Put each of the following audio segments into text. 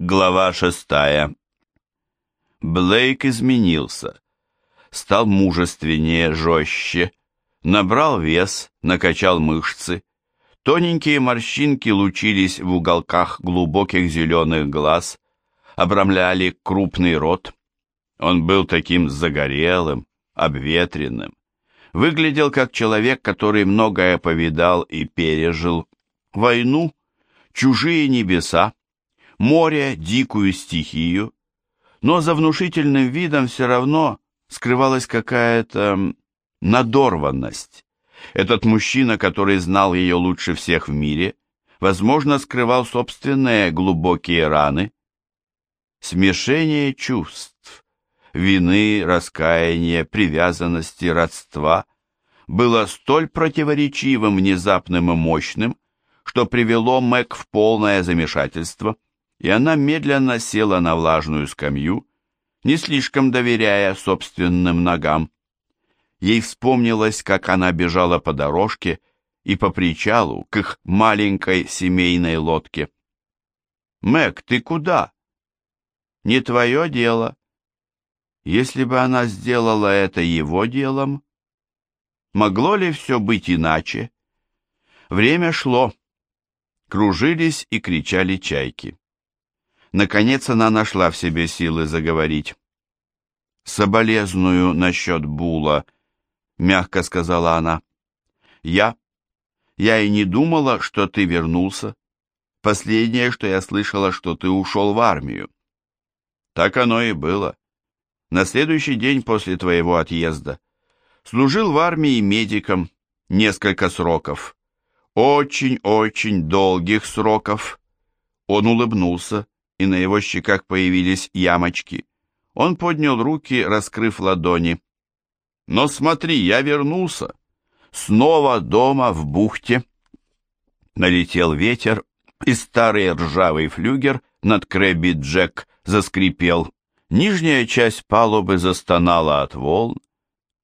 Глава шестая. Блейк изменился. Стал мужественнее, жестче. Набрал вес, накачал мышцы. Тоненькие морщинки лучились в уголках глубоких зеленых глаз, обрамляли крупный рот. Он был таким загорелым, обветренным. Выглядел как человек, который многое повидал и пережил. Войну, чужие небеса, море, дикую стихию, но за внушительным видом все равно скрывалась какая-то надорванность. Этот мужчина, который знал ее лучше всех в мире, возможно, скрывал собственные глубокие раны. Смешение чувств, вины, раскаяния, привязанности, родства было столь противоречивым, внезапным и мощным, что привело Мэг в полное замешательство – и она медленно села на влажную скамью, не слишком доверяя собственным ногам. Ей вспомнилось, как она бежала по дорожке и по причалу к их маленькой семейной лодке. «Мэг, ты куда?» «Не твое дело». Если бы она сделала это его делом, могло ли все быть иначе? Время шло. Кружились и кричали чайки. Наконец она нашла в себе силы заговорить. «Соболезную насчет Була», — мягко сказала она. «Я? Я и не думала, что ты вернулся. Последнее, что я слышала, что ты ушел в армию». Так оно и было. На следующий день после твоего отъезда. Служил в армии медиком несколько сроков. Очень-очень долгих сроков. Он улыбнулся и на его щеках появились ямочки. Он поднял руки, раскрыв ладони. «Но смотри, я вернулся. Снова дома в бухте». Налетел ветер, и старый ржавый флюгер над Крэбби Джек заскрипел. Нижняя часть палубы застонала от волн.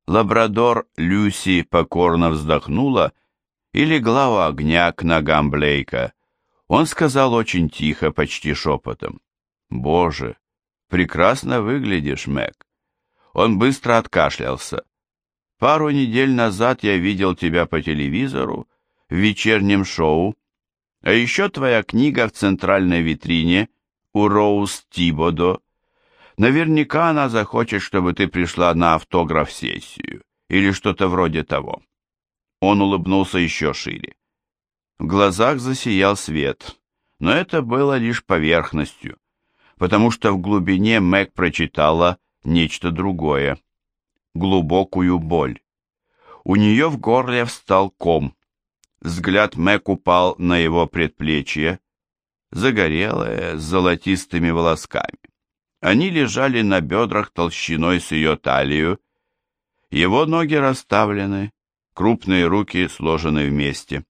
Лабрадор Люси покорно вздохнула и легла у огня к ногам Блейка. Он сказал очень тихо, почти шепотом. «Боже, прекрасно выглядишь, Мэг». Он быстро откашлялся. «Пару недель назад я видел тебя по телевизору в вечернем шоу, а еще твоя книга в центральной витрине у Роуз Тибодо. Наверняка она захочет, чтобы ты пришла на автограф-сессию или что-то вроде того». Он улыбнулся еще шире. В глазах засиял свет, но это было лишь поверхностью, потому что в глубине Мэг прочитала нечто другое, глубокую боль. У нее в горле встал ком. Взгляд Мэг упал на его предплечье, загорелое, с золотистыми волосками. Они лежали на бедрах толщиной с ее талию. Его ноги расставлены, крупные руки сложены вместе.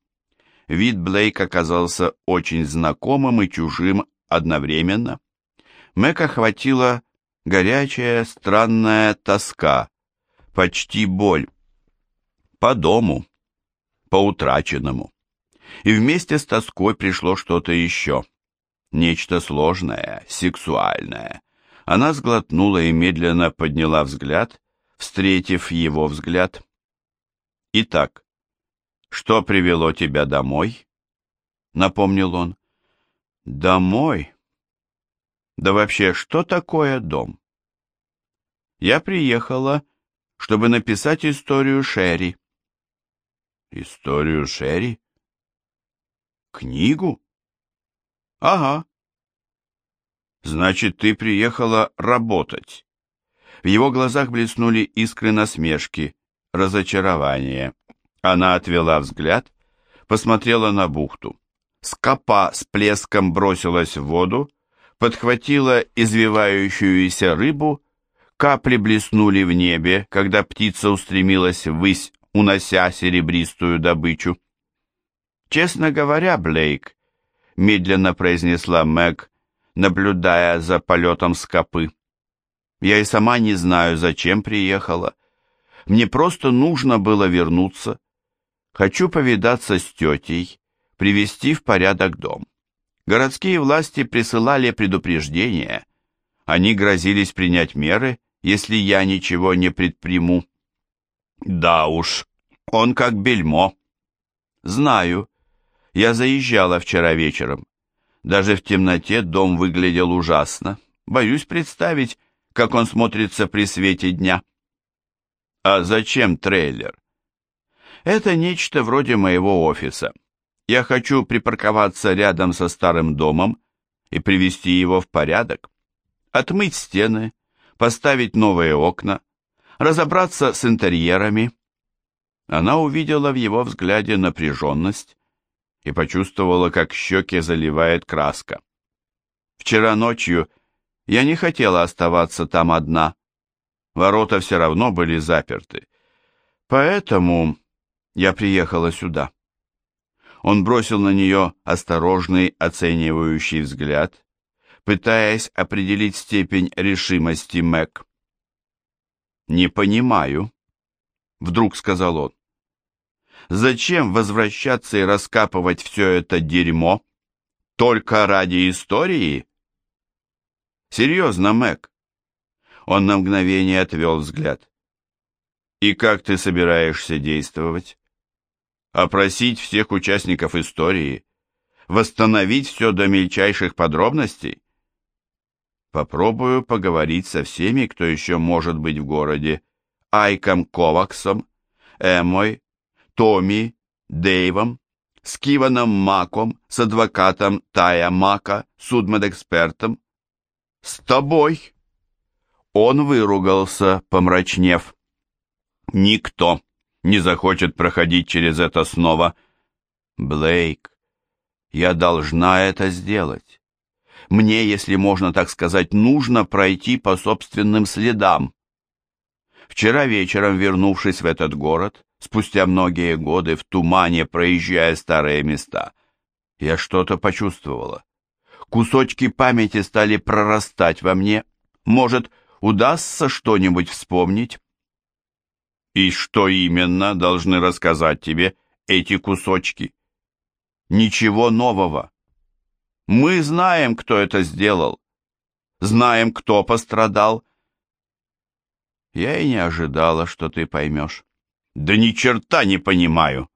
Вид Блейк оказался очень знакомым и чужим одновременно. Мэг охватила горячая, странная тоска, почти боль. По дому, по утраченному. И вместе с тоской пришло что-то еще. Нечто сложное, сексуальное. Она сглотнула и медленно подняла взгляд, встретив его взгляд. Итак, «Что привело тебя домой?» — напомнил он. «Домой? Да вообще, что такое дом?» «Я приехала, чтобы написать историю Шерри». «Историю Шерри? Книгу?» «Ага». «Значит, ты приехала работать». В его глазах блеснули искры насмешки, разочарования. Она отвела взгляд, посмотрела на бухту. Скопа с плеском бросилась в воду, подхватила извивающуюся рыбу, капли блеснули в небе, когда птица устремилась ввысь, унося серебристую добычу. «Честно говоря, Блейк», — медленно произнесла Мэг, наблюдая за полетом скопы, — «я и сама не знаю, зачем приехала. Мне просто нужно было вернуться». Хочу повидаться с тетей, привести в порядок дом. Городские власти присылали предупреждения. Они грозились принять меры, если я ничего не предприму. Да уж, он как бельмо. Знаю. Я заезжала вчера вечером. Даже в темноте дом выглядел ужасно. Боюсь представить, как он смотрится при свете дня. А зачем трейлер? Это нечто вроде моего офиса. Я хочу припарковаться рядом со старым домом и привести его в порядок. Отмыть стены, поставить новые окна, разобраться с интерьерами. Она увидела в его взгляде напряженность и почувствовала, как щеки заливает краска. Вчера ночью я не хотела оставаться там одна. Ворота все равно были заперты. Поэтому я приехала сюда. Он бросил на нее осторожный оценивающий взгляд, пытаясь определить степень решимости Мэг. «Не понимаю», — вдруг сказал он. «Зачем возвращаться и раскапывать все это дерьмо? Только ради истории?» Серьезно, Мэг. Он на мгновение отвел взгляд. И как ты собираешься действовать? Опросить всех участников истории? Восстановить все до мельчайших подробностей? Попробую поговорить со всеми, кто еще может быть в городе. Айком Коваксом, Эмой, Томми, Дэйвом, с Киваном Маком, с адвокатом Тая Мака, судмедэкспертом, «С тобой!» Он выругался, помрачнев. «Никто не захочет проходить через это снова. Блейк, я должна это сделать. Мне, если можно так сказать, нужно пройти по собственным следам. Вчера вечером, вернувшись в этот город, спустя многие годы в тумане, проезжая старые места, я что-то почувствовала. Кусочки памяти стали прорастать во мне. Может, удастся что-нибудь вспомнить? И что именно должны рассказать тебе эти кусочки? Ничего нового. Мы знаем, кто это сделал. Знаем, кто пострадал. Я и не ожидала, что ты поймешь. Да ни черта не понимаю.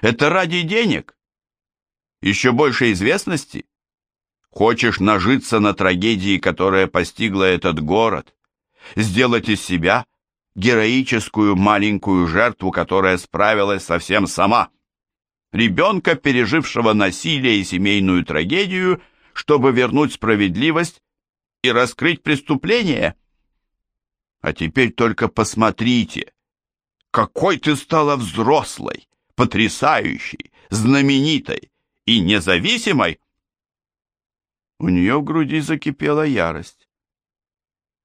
Это ради денег? Еще больше известности? Хочешь нажиться на трагедии, которая постигла этот город? Сделать из себя героическую маленькую жертву, которая справилась совсем сама? Ребенка, пережившего насилие и семейную трагедию, чтобы вернуть справедливость и раскрыть преступление? А теперь только посмотрите, какой ты стала взрослой, потрясающей, знаменитой и независимой. У нее в груди закипела ярость.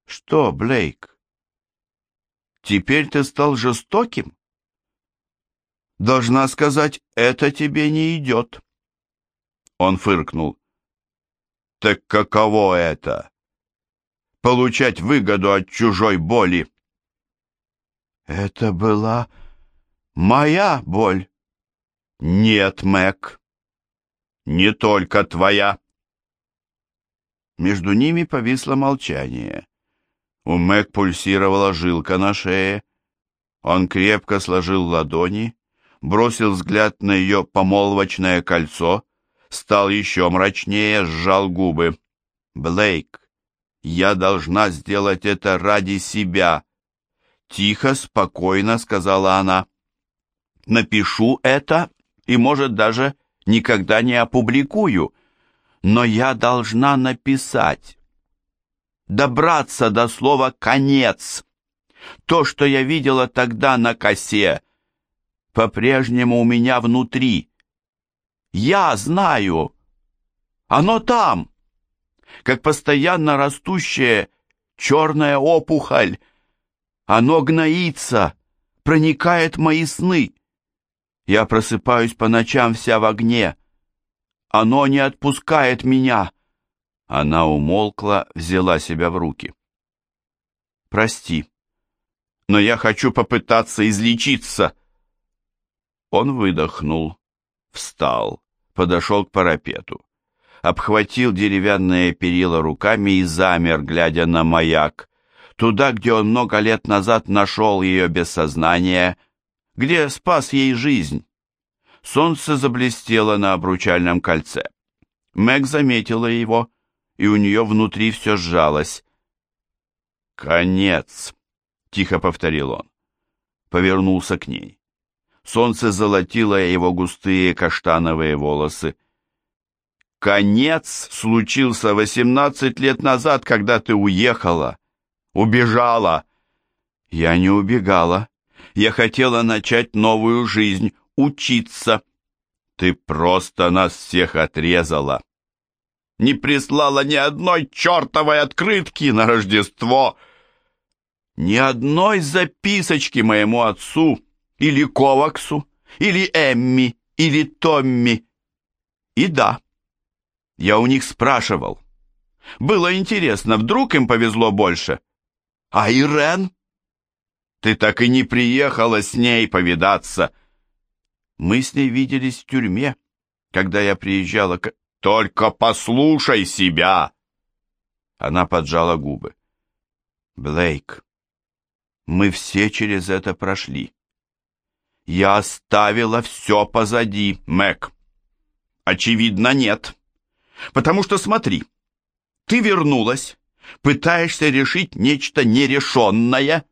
«Что, Блейк? Теперь ты стал жестоким?» «Должна сказать, это тебе не идет». Он фыркнул. «Так каково это? Получать выгоду от чужой боли?» «Это была моя боль». «Нет, Мэг, не только твоя». Между ними повисло молчание. У Мэг пульсировала жилка на шее. Он крепко сложил ладони, бросил взгляд на ее помолвочное кольцо, стал еще мрачнее, сжал губы. «Блейк, я должна сделать это ради себя!» Тихо, спокойно сказала она. «Напишу это и, может, даже никогда не опубликую» но я должна написать. Добраться до слова «конец». То, что я видела тогда на косе, по-прежнему у меня внутри. Я знаю. Оно там, как постоянно растущая черная опухоль. Оно гноится, проникает в мои сны. Я просыпаюсь по ночам вся в огне. Оно не отпускает меня!» Она умолкла, взяла себя в руки. «Прости, но я хочу попытаться излечиться!» Он выдохнул, встал, подошел к парапету. обхватил деревянные перила руками и замер, глядя на маяк, туда, где он много лет назад нашел ее без сознания, где спас ей жизнь. Солнце заблестело на обручальном кольце. Мэг заметила его, и у нее внутри все сжалось. «Конец», — тихо повторил он. Повернулся к ней. Солнце золотило его густые каштановые волосы. «Конец случился восемнадцать лет назад, когда ты уехала, убежала». «Я не убегала. Я хотела начать новую жизнь, учиться». «Ты просто нас всех отрезала» не прислала ни одной чертовой открытки на Рождество, ни одной записочки моему отцу или Коваксу, или Эмми, или Томми. И да, я у них спрашивал. Было интересно, вдруг им повезло больше. А Ирен? Ты так и не приехала с ней повидаться. Мы с ней виделись в тюрьме, когда я приезжала к... Только послушай себя!» Она поджала губы. «Блейк, мы все через это прошли. Я оставила все позади, Мэг. Очевидно, нет. Потому что смотри, ты вернулась, пытаешься решить нечто нерешенное».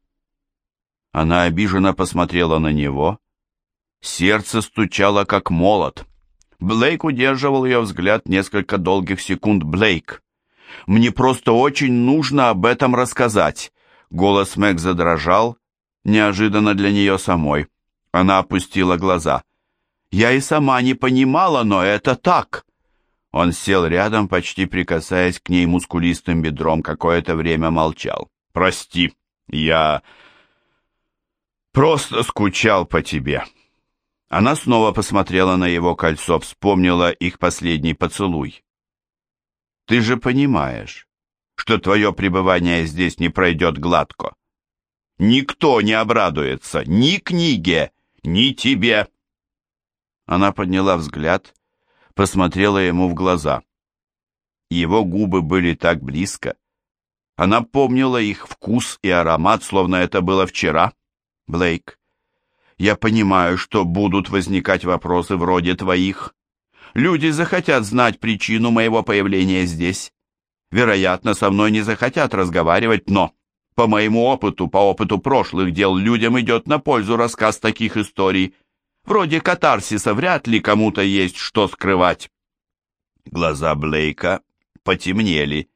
Она обиженно посмотрела на него. Сердце стучало, как молот. Блейк удерживал ее взгляд несколько долгих секунд. «Блейк, мне просто очень нужно об этом рассказать». Голос Мэг задрожал, неожиданно для нее самой. Она опустила глаза. «Я и сама не понимала, но это так». Он сел рядом, почти прикасаясь к ней мускулистым бедром, какое-то время молчал. «Прости, я просто скучал по тебе». Она снова посмотрела на его кольцо, вспомнила их последний поцелуй. «Ты же понимаешь, что твое пребывание здесь не пройдет гладко. Никто не обрадуется, ни книге, ни тебе». Она подняла взгляд, посмотрела ему в глаза. Его губы были так близко. Она помнила их вкус и аромат, словно это было вчера. Блейк, я понимаю, что будут возникать вопросы вроде твоих. Люди захотят знать причину моего появления здесь. Вероятно, со мной не захотят разговаривать, но, по моему опыту, по опыту прошлых дел, людям идет на пользу рассказ таких историй. Вроде катарсиса вряд ли кому-то есть что скрывать. Глаза Блейка потемнели,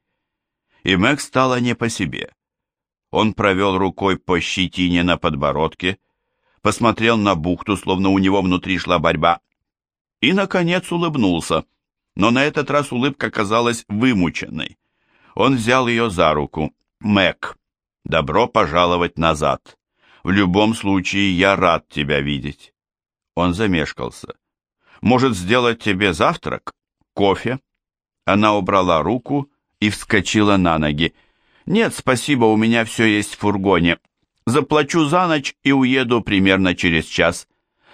и Мэг стала не по себе. Он провел рукой по щетине на подбородке, посмотрел на бухту, словно у него внутри шла борьба, и, наконец, улыбнулся. Но на этот раз улыбка казалась вымученной. Он взял ее за руку. «Мэг, добро пожаловать назад. В любом случае, я рад тебя видеть». Он замешкался. «Может, сделать тебе завтрак? Кофе?» Она убрала руку и вскочила на ноги. «Нет, спасибо, у меня все есть в фургоне. Заплачу за ночь и уеду примерно через час.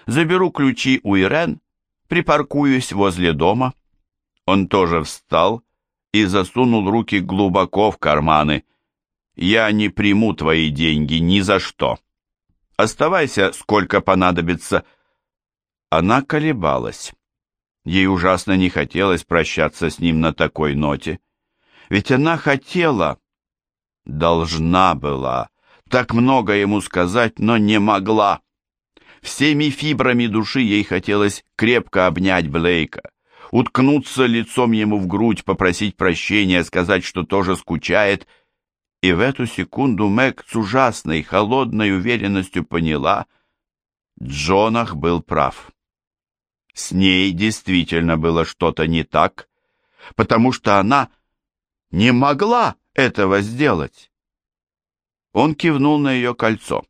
Заберу ключи у Ирен, припаркуюсь возле дома. Он тоже встал и засунул руки глубоко в карманы. Я не приму твои деньги ни за что. Оставайся, сколько понадобится. Она колебалась. Ей ужасно не хотелось прощаться с ним на такой ноте. Ведь она хотела, должна была, так много ему сказать, но не могла. Всеми фибрами души ей хотелось крепко обнять Блейка, уткнуться лицом ему в грудь, попросить прощения, сказать, что тоже скучает. И в эту секунду Мэг с ужасной, холодной уверенностью поняла, Джонах был прав. С ней действительно было что-то не так, потому что она не могла этого сделать. Он кивнул на ее кольцо.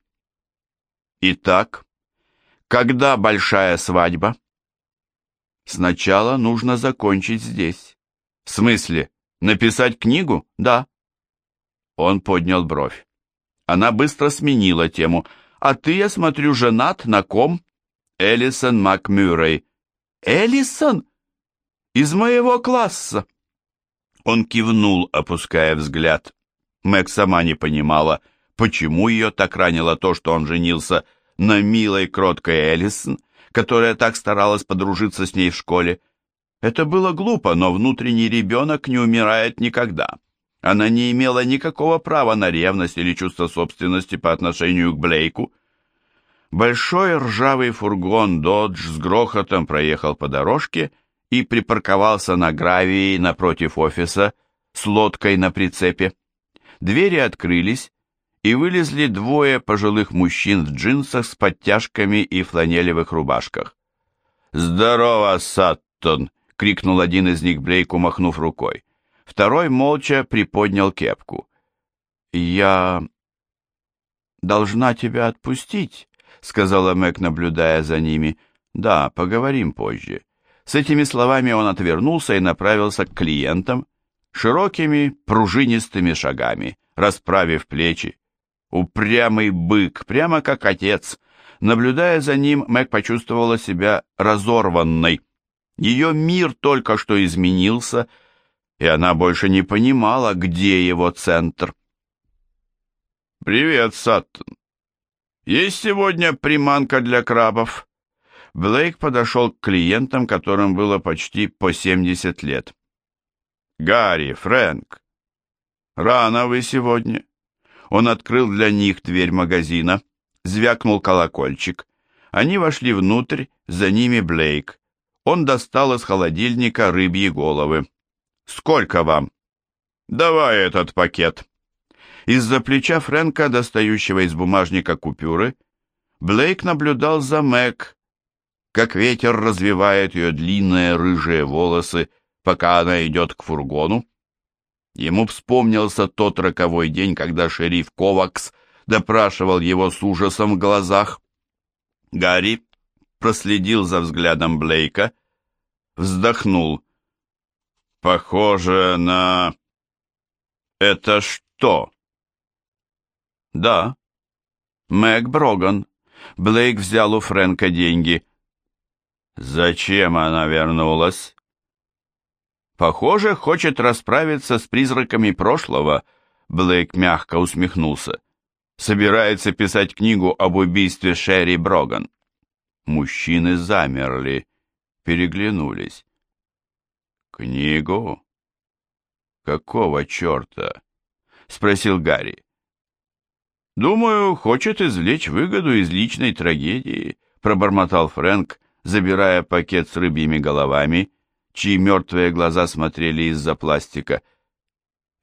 «Итак, когда большая свадьба?» «Сначала нужно закончить здесь». «В смысле, написать книгу?» «Да». Он поднял бровь. Она быстро сменила тему. «А ты, я смотрю, женат на ком?» «Элисон МакМюррей». «Элисон?» «Из моего класса!» Он кивнул, опуская взгляд. Мэг сама не понимала, почему ее так ранило то, что он женился на милой, кроткой Эллисон, которая так старалась подружиться с ней в школе. Это было глупо, но внутренний ребенок не умирает никогда. Она не имела никакого права на ревность или чувство собственности по отношению к Блейку. Большой ржавый фургон «Додж» с грохотом проехал по дорожке и припарковался на гравии напротив офиса с лодкой на прицепе. Двери открылись, и вылезли двое пожилых мужчин в джинсах с подтяжками и фланелевых рубашках. «Здорово, Саттон!» — крикнул один из них Блейку, махнув рукой. Второй молча приподнял кепку. «Я должна тебя отпустить», — сказала Мэг, наблюдая за ними. «Да, поговорим позже». С этими словами он отвернулся и направился к клиентам широкими пружинистыми шагами, расправив плечи. Упрямый бык, прямо как отец. Наблюдая за ним, Мэг почувствовала себя разорванной. Ее мир только что изменился, и она больше не понимала, где его центр. «Привет, Саттон. Есть сегодня приманка для крабов?» Блейк подошел к клиентам, которым было почти по 70 лет. «Гарри, Фрэнк, рано вы сегодня?» Он открыл для них дверь магазина, звякнул колокольчик. Они вошли внутрь, за ними Блейк. Он достал из холодильника рыбьи головы. «Сколько вам?» «Давай этот пакет». Из-за плеча Фрэнка, достающего из бумажника купюры, Блейк наблюдал за Мэг, как ветер развивает ее длинные рыжие волосы, пока она идет к фургону. Ему вспомнился тот роковой день, когда шериф Ковакс допрашивал его с ужасом в глазах. Гарри проследил за взглядом Блейка, вздохнул. «Похоже на... это что?» «Да, Мэг Броган». Блейк взял у Фрэнка деньги. «Зачем она вернулась?» Похоже, хочет расправиться с призраками прошлого, Блейк мягко усмехнулся. Собирается писать книгу об убийстве Шерри Броган. Мужчины замерли, переглянулись. «Книгу? Какого черта?» — спросил Гарри. «Думаю, хочет извлечь выгоду из личной трагедии», — пробормотал Фрэнк, забирая пакет с рыбьими головами чьи мертвые глаза смотрели из-за пластика.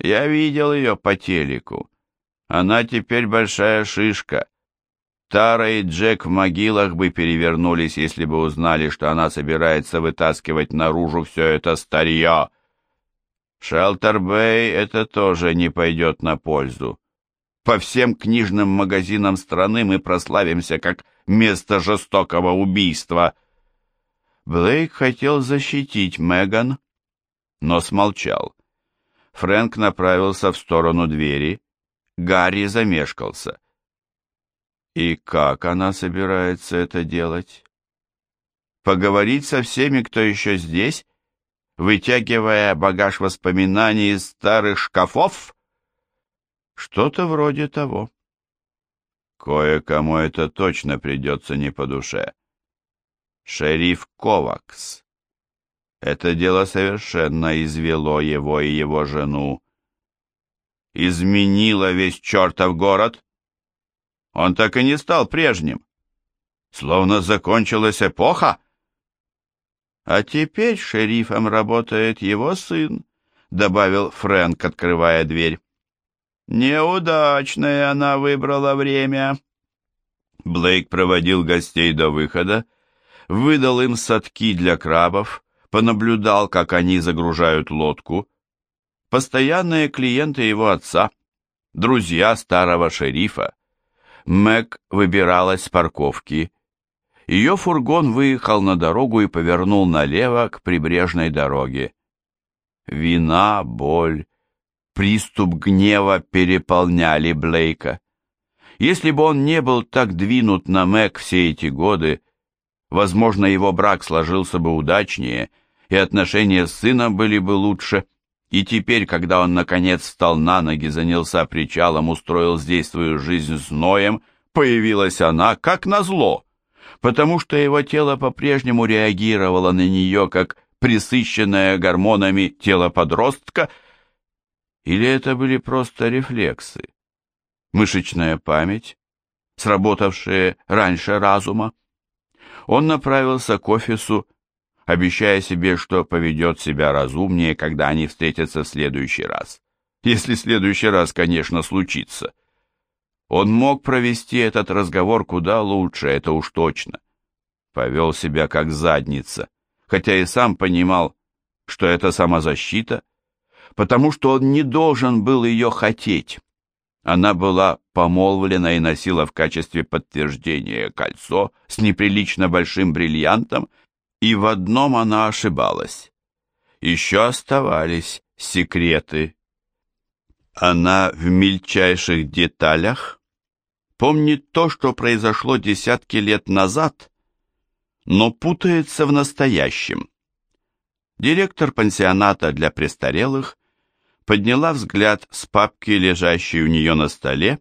Я видел ее по телеку. Она теперь большая шишка. Тара и Джек в могилах бы перевернулись, если бы узнали, что она собирается вытаскивать наружу все это старье. Шелтер-Бэй это тоже не пойдет на пользу. По всем книжным магазинам страны мы прославимся как место жестокого убийства. Блейк хотел защитить Меган, но смолчал. Фрэнк направился в сторону двери. Гарри замешкался. И как она собирается это делать? Поговорить со всеми, кто еще здесь, вытягивая багаж воспоминаний из старых шкафов? Что-то вроде того. Кое-кому это точно придется не по душе шериф Ковакс. Это дело совершенно извело его и его жену. Изменило весь чертов город. Он так и не стал прежним. Словно закончилась эпоха. А теперь шерифом работает его сын, добавил Фрэнк, открывая дверь. Неудачное она выбрала время. Блейк проводил гостей до выхода выдал им садки для крабов, понаблюдал, как они загружают лодку. Постоянные клиенты его отца, друзья старого шерифа. Мэг выбиралась с парковки. Ее фургон выехал на дорогу и повернул налево к прибрежной дороге. Вина, боль, приступ гнева переполняли Блейка. Если бы он не был так двинут на Мэг все эти годы, Возможно, его брак сложился бы удачнее, и отношения с сыном были бы лучше. И теперь, когда он наконец встал на ноги, занялся причалом, устроил здесь свою жизнь с Ноем, появилась она, как назло, потому что его тело по-прежнему реагировало на нее, как присыщенное гормонами тело подростка, или это были просто рефлексы, мышечная память, сработавшие раньше разума. Он направился к офису, обещая себе, что поведет себя разумнее, когда они встретятся в следующий раз. Если следующий раз, конечно, случится. Он мог провести этот разговор куда лучше, это уж точно. Повел себя как задница, хотя и сам понимал, что это самозащита, потому что он не должен был ее хотеть. Она была помолвлена и носила в качестве подтверждения кольцо с неприлично большим бриллиантом, и в одном она ошибалась. Еще оставались секреты. Она в мельчайших деталях помнит то, что произошло десятки лет назад, но путается в настоящем. Директор пансионата для престарелых подняла взгляд с папки, лежащей у нее на столе,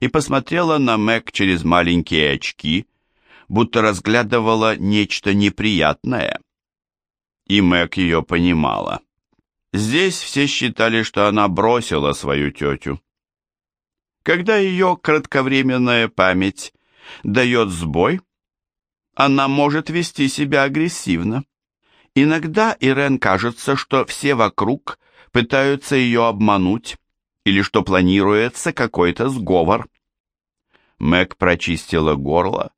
и посмотрела на Мэг через маленькие очки, будто разглядывала нечто неприятное. И Мэг ее понимала. Здесь все считали, что она бросила свою тетю. Когда ее кратковременная память дает сбой, она может вести себя агрессивно. Иногда Ирен кажется, что все вокруг пытаются ее обмануть или что планируется какой-то сговор. Мэг прочистила горло,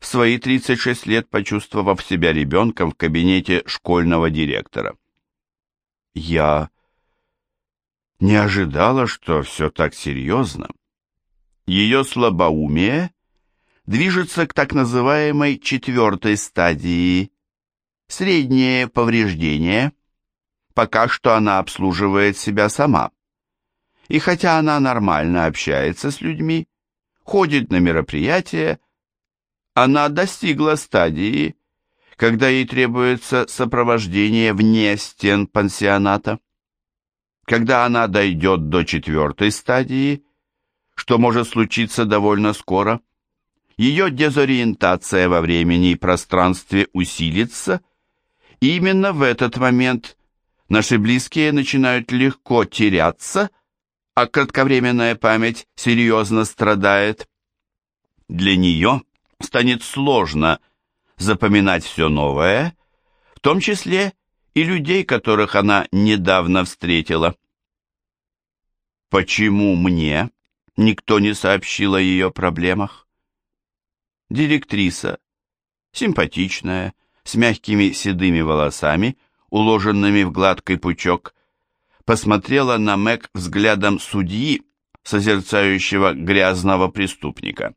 в свои 36 лет почувствовав себя ребенком в кабинете школьного директора. «Я не ожидала, что все так серьезно. Ее слабоумие движется к так называемой четвертой стадии, среднее повреждение. Пока что она обслуживает себя сама. И хотя она нормально общается с людьми, ходит на мероприятия, она достигла стадии, когда ей требуется сопровождение вне стен пансионата. Когда она дойдет до четвертой стадии, что может случиться довольно скоро, ее дезориентация во времени и пространстве усилится, и именно в этот момент наши близкие начинают легко теряться, а кратковременная память серьезно страдает. Для нее станет сложно запоминать все новое, в том числе и людей, которых она недавно встретила. Почему мне никто не сообщил о ее проблемах? Директриса, симпатичная, с мягкими седыми волосами, уложенными в гладкий пучок, посмотрела на Мэг взглядом судьи, созерцающего грязного преступника.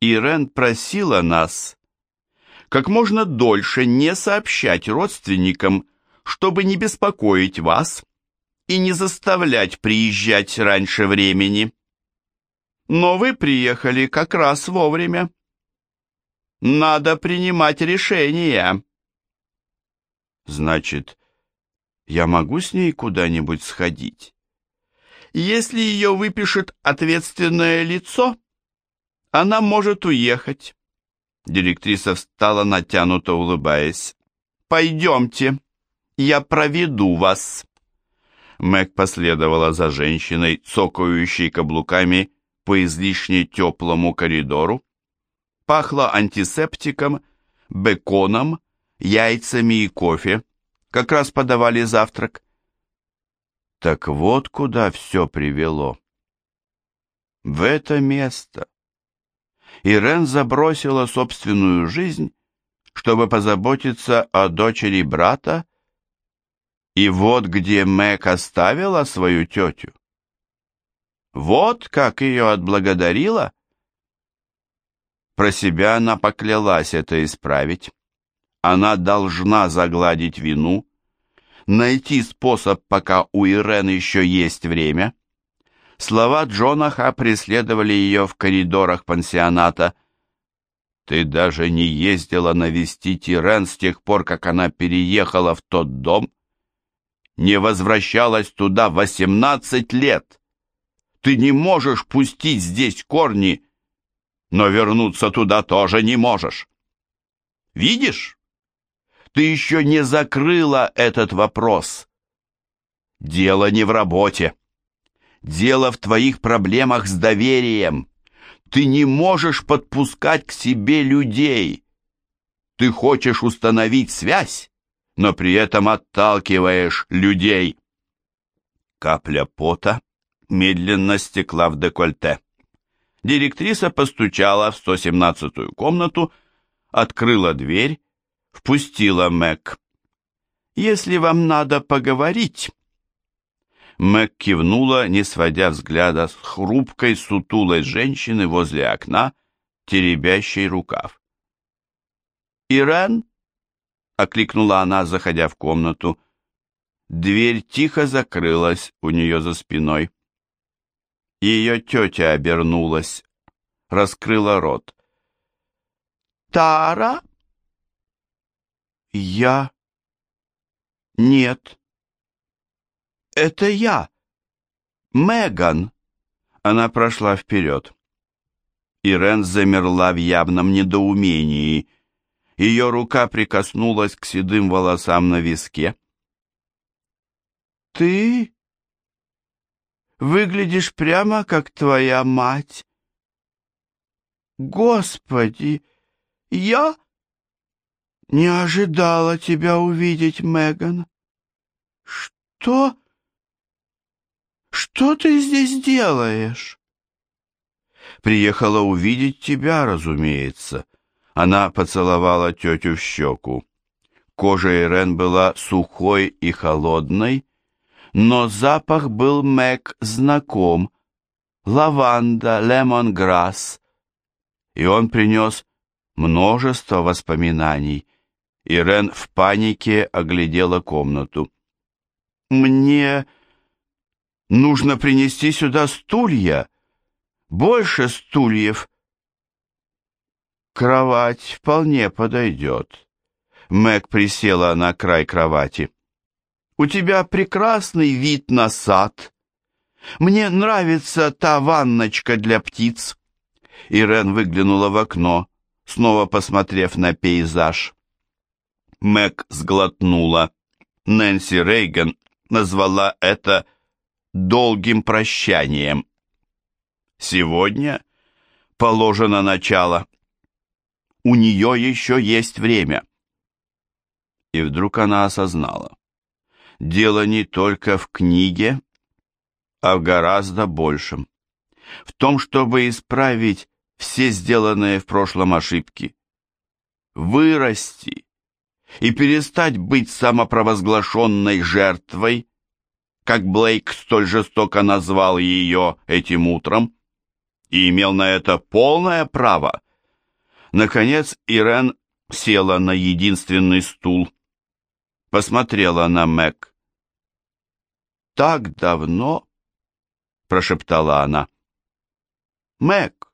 Ирен просила нас как можно дольше не сообщать родственникам, чтобы не беспокоить вас и не заставлять приезжать раньше времени. Но вы приехали как раз вовремя. Надо принимать решения. Значит, я могу с ней куда-нибудь сходить? Если ее выпишет ответственное лицо, она может уехать. Директриса встала, натянуто улыбаясь. «Пойдемте, я проведу вас». Мэг последовала за женщиной, цокающей каблуками по излишне теплому коридору. Пахло антисептиком, беконом, яйцами и кофе. Как раз подавали завтрак. Так вот куда все привело. В это место. Ирен забросила собственную жизнь, чтобы позаботиться о дочери брата, и вот где Мэг оставила свою тетю. Вот как ее отблагодарила. Про себя она поклялась это исправить. Она должна загладить вину, найти способ, пока у Ирен еще есть время. Слова Джонаха преследовали ее в коридорах пансионата. Ты даже не ездила навестить Ирен с тех пор, как она переехала в тот дом? Не возвращалась туда восемнадцать лет. Ты не можешь пустить здесь корни, но вернуться туда тоже не можешь. Видишь? Ты еще не закрыла этот вопрос. Дело не в работе. Дело в твоих проблемах с доверием. Ты не можешь подпускать к себе людей. Ты хочешь установить связь, но при этом отталкиваешь людей. Капля пота медленно стекла в декольте. Директриса постучала в 117-ю комнату, открыла дверь, впустила Мэг. «Если вам надо поговорить...» Мэг кивнула, не сводя взгляда с хрупкой, сутулой женщины возле окна, теребящей рукав. «Ирен?» — окликнула она, заходя в комнату. Дверь тихо закрылась у нее за спиной. Ее тетя обернулась, раскрыла рот. «Тара?» «Я?» «Нет». «Это я. Меган». Она прошла вперед. Ирен замерла в явном недоумении. Ее рука прикоснулась к седым волосам на виске. «Ты?» Выглядишь прямо как твоя мать. Господи, я не ожидала тебя увидеть, Меган. Что? Что ты здесь делаешь? Приехала увидеть тебя, разумеется. Она поцеловала тетю в щеку. Кожа Ирен была сухой и холодной, но запах был Мэг знаком. Лаванда, лемонграсс. И он принес множество воспоминаний. Ирен в панике оглядела комнату. «Мне нужно принести сюда стулья. Больше стульев». «Кровать вполне подойдет». Мэг присела на край кровати. У тебя прекрасный вид на сад. Мне нравится та ванночка для птиц. Ирен выглянула в окно, снова посмотрев на пейзаж. Мэг сглотнула. Нэнси Рейган назвала это долгим прощанием. Сегодня положено начало. У нее еще есть время. И вдруг она осознала дело не только в книге, а в гораздо большем. В том, чтобы исправить все сделанные в прошлом ошибки. Вырасти и перестать быть самопровозглашенной жертвой, как Блейк столь жестоко назвал ее этим утром, и имел на это полное право. Наконец Ирен села на единственный стул, посмотрела на Мэг так давно, прошептала она. Мэг,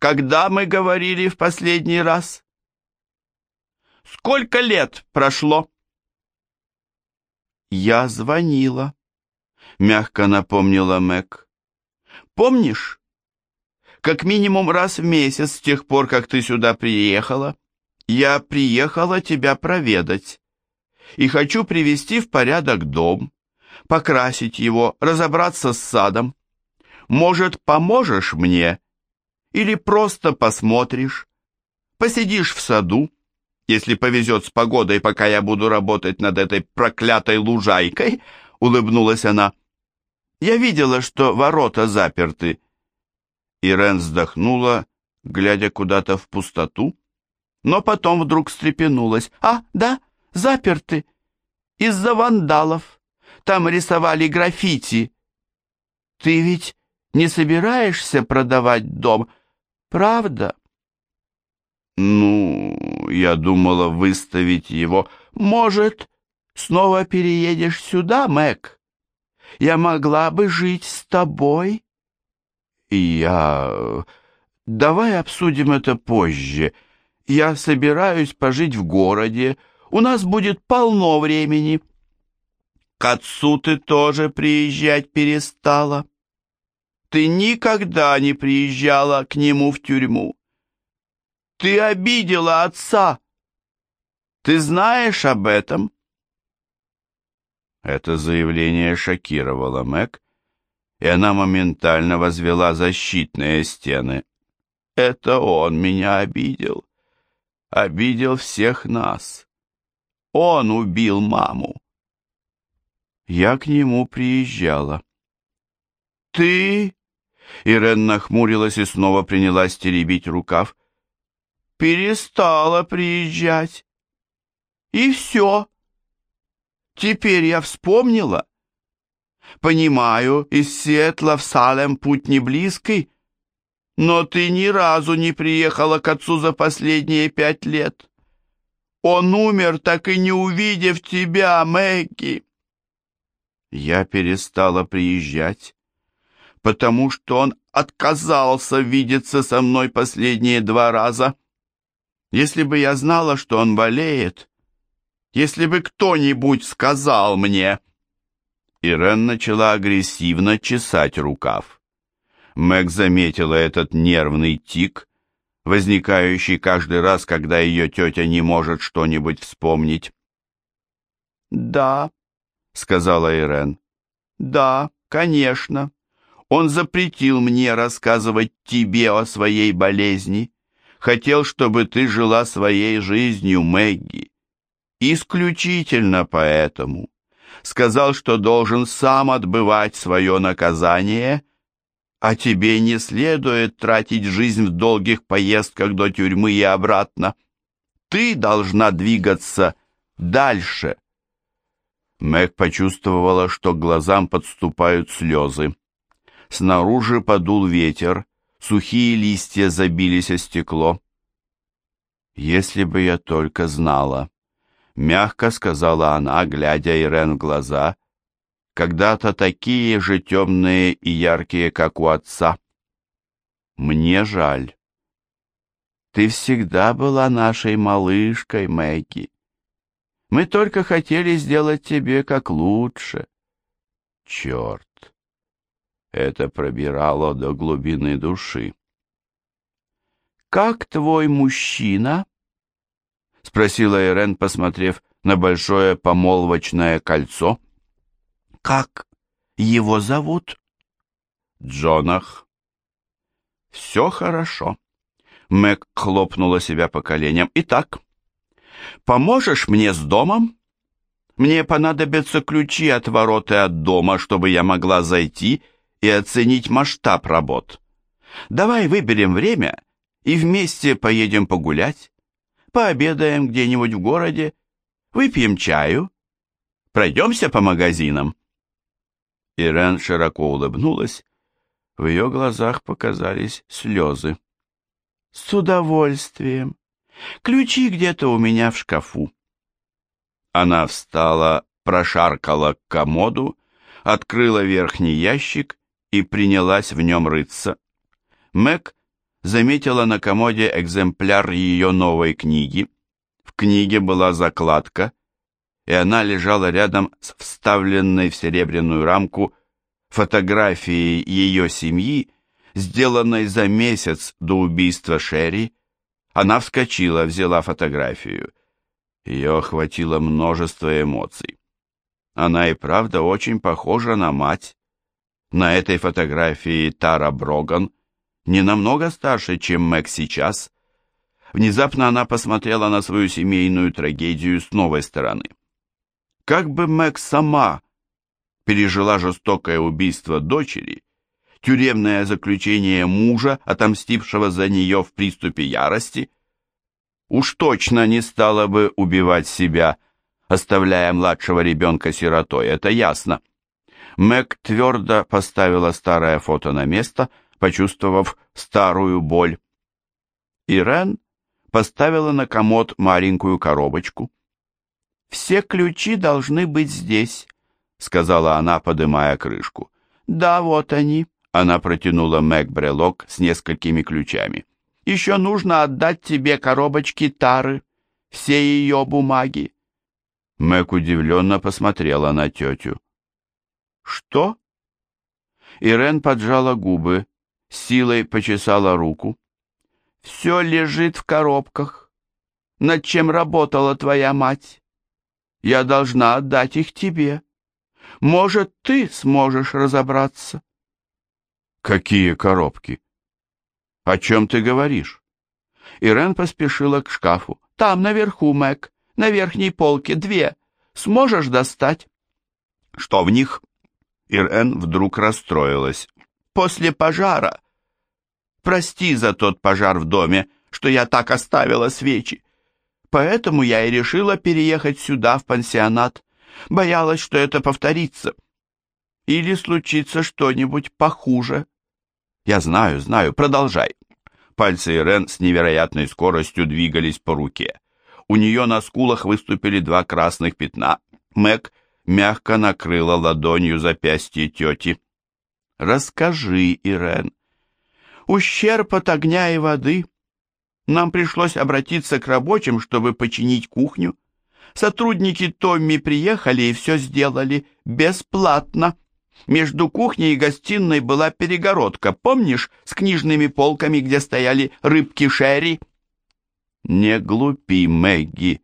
когда мы говорили в последний раз? Сколько лет прошло? Я звонила, мягко напомнила Мэг. Помнишь? Как минимум раз в месяц с тех пор, как ты сюда приехала, я приехала тебя проведать и хочу привести в порядок дом покрасить его, разобраться с садом. Может, поможешь мне? Или просто посмотришь? Посидишь в саду, если повезет с погодой, пока я буду работать над этой проклятой лужайкой?» — улыбнулась она. «Я видела, что ворота заперты». Ирен вздохнула, глядя куда-то в пустоту, но потом вдруг встрепенулась. «А, да, заперты. Из-за вандалов». Там рисовали граффити. Ты ведь не собираешься продавать дом, правда? Ну, я думала выставить его. Может, снова переедешь сюда, Мэг? Я могла бы жить с тобой. Я... давай обсудим это позже. Я собираюсь пожить в городе, у нас будет полно времени. К отцу ты тоже приезжать перестала. Ты никогда не приезжала к нему в тюрьму. Ты обидела отца. Ты знаешь об этом?» Это заявление шокировало Мэг, и она моментально возвела защитные стены. «Это он меня обидел. Обидел всех нас. Он убил маму. Я к нему приезжала». «Ты?» Ирен нахмурилась и снова принялась теребить рукав. «Перестала приезжать. И все. Теперь я вспомнила. Понимаю, из Сиэтла в Салем путь не близкий, но ты ни разу не приехала к отцу за последние пять лет. Он умер, так и не увидев тебя, Мэгги. Я перестала приезжать, потому что он отказался видеться со мной последние два раза. Если бы я знала, что он болеет, если бы кто-нибудь сказал мне...» Ирен начала агрессивно чесать рукав. Мэг заметила этот нервный тик, возникающий каждый раз, когда ее тетя не может что-нибудь вспомнить. «Да», — сказала Ирен, — «да, конечно. Он запретил мне рассказывать тебе о своей болезни. Хотел, чтобы ты жила своей жизнью, Мэгги. Исключительно поэтому. Сказал, что должен сам отбывать свое наказание, а тебе не следует тратить жизнь в долгих поездках до тюрьмы и обратно. Ты должна двигаться дальше. Мэг почувствовала, что к глазам подступают слезы. Снаружи подул ветер, сухие листья забились о стекло. «Если бы я только знала», мягко сказала она, глядя Ирен в глаза, когда-то такие же темные и яркие, как у отца. Мне жаль. Ты всегда была нашей малышкой, Мэгги. Мы только хотели сделать тебе как лучше. Черт! Это пробирало до глубины души. «Как твой мужчина?» — спросила Ирен, посмотрев на большое помолвочное кольцо. «Как его зовут?» «Джонах». «Все хорошо». Мэг хлопнула себя по коленям. «Итак, поможешь мне с домом? Мне понадобятся ключи от ворот и от дома, чтобы я могла зайти и оценить масштаб работ. Давай выберем время и вместе поедем погулять пообедаем где-нибудь в городе, выпьем чаю, пройдемся по магазинам». Ирен широко улыбнулась, в ее глазах показались слезы. «С удовольствием. Ключи где-то у меня в шкафу». Она встала, прошаркала к комоду, открыла верхний ящик и принялась в нем рыться. Мэг заметила на комоде экземпляр ее новой книги. В книге была закладка, и она лежала рядом с вставленной в серебряную рамку фотографией ее семьи, сделанной за месяц до убийства Шерри. Она вскочила, взяла фотографию. Ее охватило множество эмоций. Она и правда очень похожа на мать. На этой фотографии Тара Броган – не намного старше, чем Мэг сейчас. Внезапно она посмотрела на свою семейную трагедию с новой стороны. Как бы Мэг сама пережила жестокое убийство дочери, тюремное заключение мужа, отомстившего за нее в приступе ярости, уж точно не стала бы убивать себя, оставляя младшего ребенка сиротой, это ясно. Мэг твердо поставила старое фото на место – почувствовав старую боль. Ирен поставила на комод маленькую коробочку. «Все ключи должны быть здесь», — сказала она, подымая крышку. «Да, вот они», Она протянула Мэг брелок с несколькими ключами. «Еще нужно отдать тебе коробочки тары, все ее бумаги». Мэг удивленно посмотрела на тетю. «Что?» Ирен поджала губы, силой почесала руку. «Все лежит в коробках. Над чем работала твоя мать? Я должна отдать их тебе. Может, ты сможешь разобраться?» «Какие коробки? О чем ты говоришь?» Ирен поспешила к шкафу. «Там, наверху, Мэг, на верхней полке, две. Сможешь достать?» «Что в них?» Ирен вдруг расстроилась. «После пожара. Прости за тот пожар в доме, что я так оставила свечи. Поэтому я и решила переехать сюда, в пансионат. Боялась, что это повторится. Или случится что-нибудь похуже. Я знаю, знаю, продолжай. Пальцы Ирен с невероятной скоростью двигались по руке. У нее на скулах выступили два красных пятна. Мэг мягко накрыла ладонью запястье тети. «Расскажи, Ирен». «Ущерб от огня и воды. Нам пришлось обратиться к рабочим, чтобы починить кухню. Сотрудники Томми приехали и все сделали бесплатно. Между кухней и гостиной была перегородка, помнишь, с книжными полками, где стояли рыбки Шерри?» «Не глупи, Мэгги.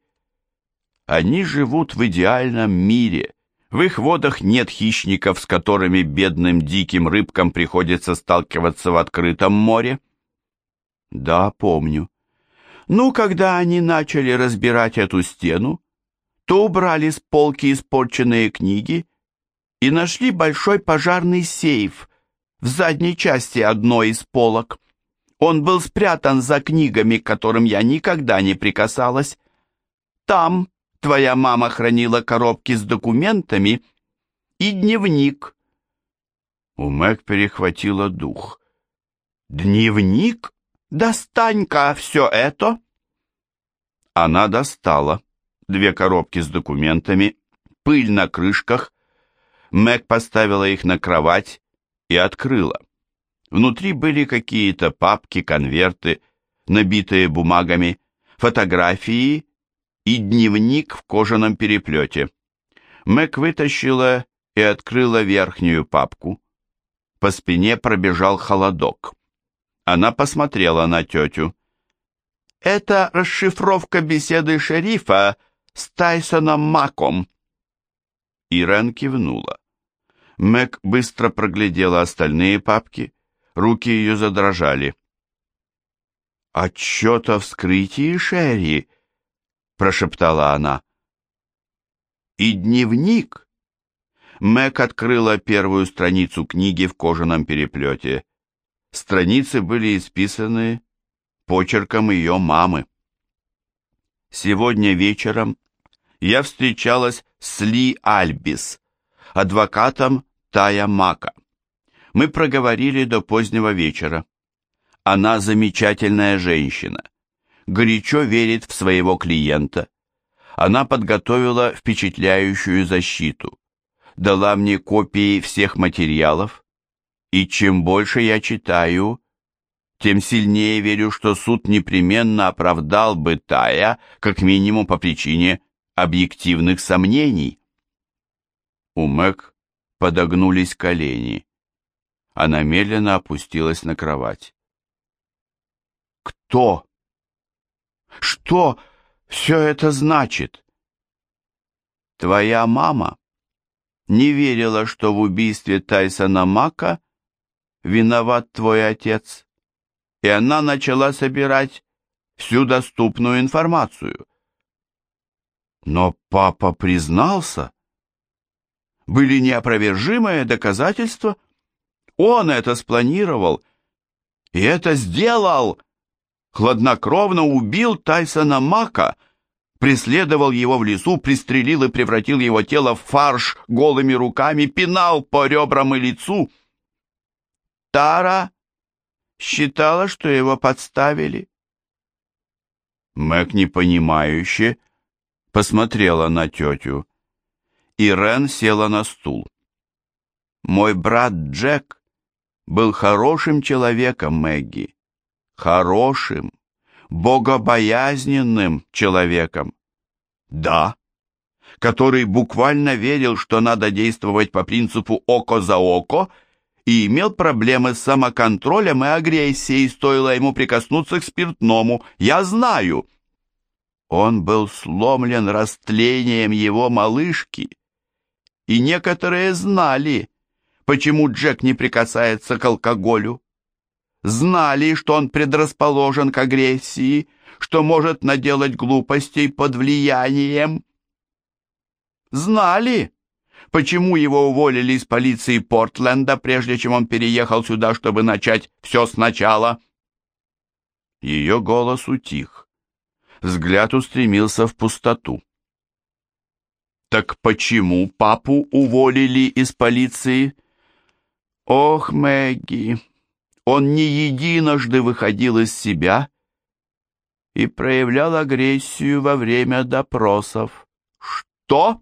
Они живут в идеальном мире. В их водах нет хищников, с которыми бедным диким рыбкам приходится сталкиваться в открытом море. Да, помню. Ну, когда они начали разбирать эту стену, то убрали с полки испорченные книги и нашли большой пожарный сейф в задней части одной из полок. Он был спрятан за книгами, к которым я никогда не прикасалась. Там Твоя мама хранила коробки с документами и дневник. У Мэг перехватило дух. Дневник? Достань-ка все это. Она достала две коробки с документами, пыль на крышках. Мэг поставила их на кровать и открыла. Внутри были какие-то папки, конверты, набитые бумагами, фотографии и дневник в кожаном переплете. Мэг вытащила и открыла верхнюю папку. По спине пробежал холодок. Она посмотрела на тетю. «Это расшифровка беседы шерифа с Тайсоном Маком». Ирен кивнула. Мэг быстро проглядела остальные папки. Руки ее задрожали. «Отчет о вскрытии Шерри», прошептала она. И дневник. Мэг открыла первую страницу книги в кожаном переплете. Страницы были исписаны почерком ее мамы. Сегодня вечером я встречалась с Ли Альбис, адвокатом Тая Мака. Мы проговорили до позднего вечера. Она замечательная женщина горячо верит в своего клиента. Она подготовила впечатляющую защиту, дала мне копии всех материалов, и чем больше я читаю, тем сильнее верю, что суд непременно оправдал бы Тая, как минимум по причине объективных сомнений. У Мэг подогнулись колени. Она медленно опустилась на кровать. «Кто?» Что все это значит? Твоя мама не верила, что в убийстве Тайсона Мака виноват твой отец, и она начала собирать всю доступную информацию. Но папа признался. Были неопровержимые доказательства. Он это спланировал и это сделал хладнокровно убил Тайсона Мака, преследовал его в лесу, пристрелил и превратил его тело в фарш голыми руками, пинал по ребрам и лицу. Тара считала, что его подставили. Мэг непонимающе посмотрела на тетю. Ирен села на стул. Мой брат Джек был хорошим человеком, Мэгги. Хорошим, богобоязненным человеком. Да, который буквально верил, что надо действовать по принципу «око за око», и имел проблемы с самоконтролем и агрессией, стоило ему прикоснуться к спиртному. Я знаю. Он был сломлен растлением его малышки. И некоторые знали, почему Джек не прикасается к алкоголю. Знали, что он предрасположен к агрессии, что может наделать глупостей под влиянием. Знали, почему его уволили из полиции Портленда, прежде чем он переехал сюда, чтобы начать все сначала. Ее голос утих. Взгляд устремился в пустоту. Так почему папу уволили из полиции? Ох, Мэгги, он не единожды выходил из себя и проявлял агрессию во время допросов. Что?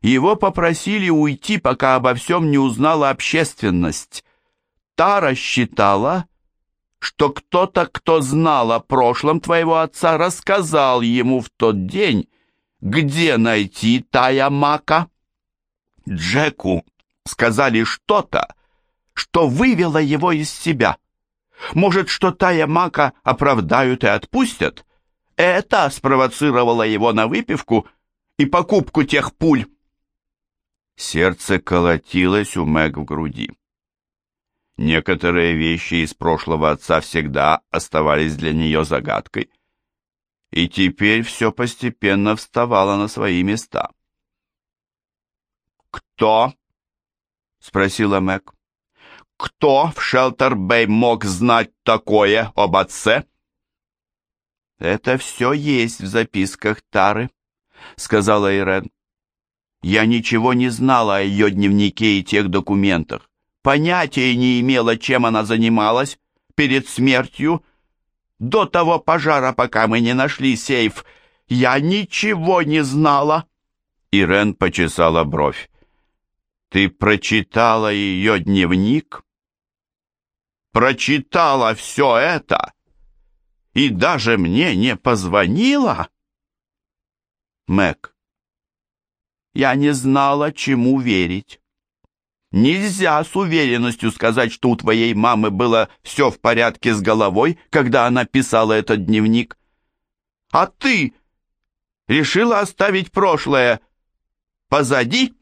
Его попросили уйти, пока обо всем не узнала общественность. Тара считала, что кто-то, кто знал о прошлом твоего отца, рассказал ему в тот день, где найти Тая Мака. Джеку сказали что-то, что вывело его из себя. Может, что Тая Мака оправдают и отпустят? Это спровоцировало его на выпивку и покупку тех пуль. Сердце колотилось у Мэг в груди. Некоторые вещи из прошлого отца всегда оставались для нее загадкой, и теперь все постепенно вставало на свои места. «Кто?» — спросила Мэг. «Кто в Шелтер-Бэй мог знать такое об отце?» «Это все есть в записках Тары», — сказала Ирен. Я ничего не знала о ее дневнике и тех документах. Понятия не имела, чем она занималась перед смертью. До того пожара, пока мы не нашли сейф, я ничего не знала. Ирен почесала бровь. Ты прочитала ее дневник? Прочитала все это? И даже мне не позвонила? Мэг, я не знала, чему верить. Нельзя с уверенностью сказать, что у твоей мамы было все в порядке с головой, когда она писала этот дневник. А ты решила оставить прошлое позади?»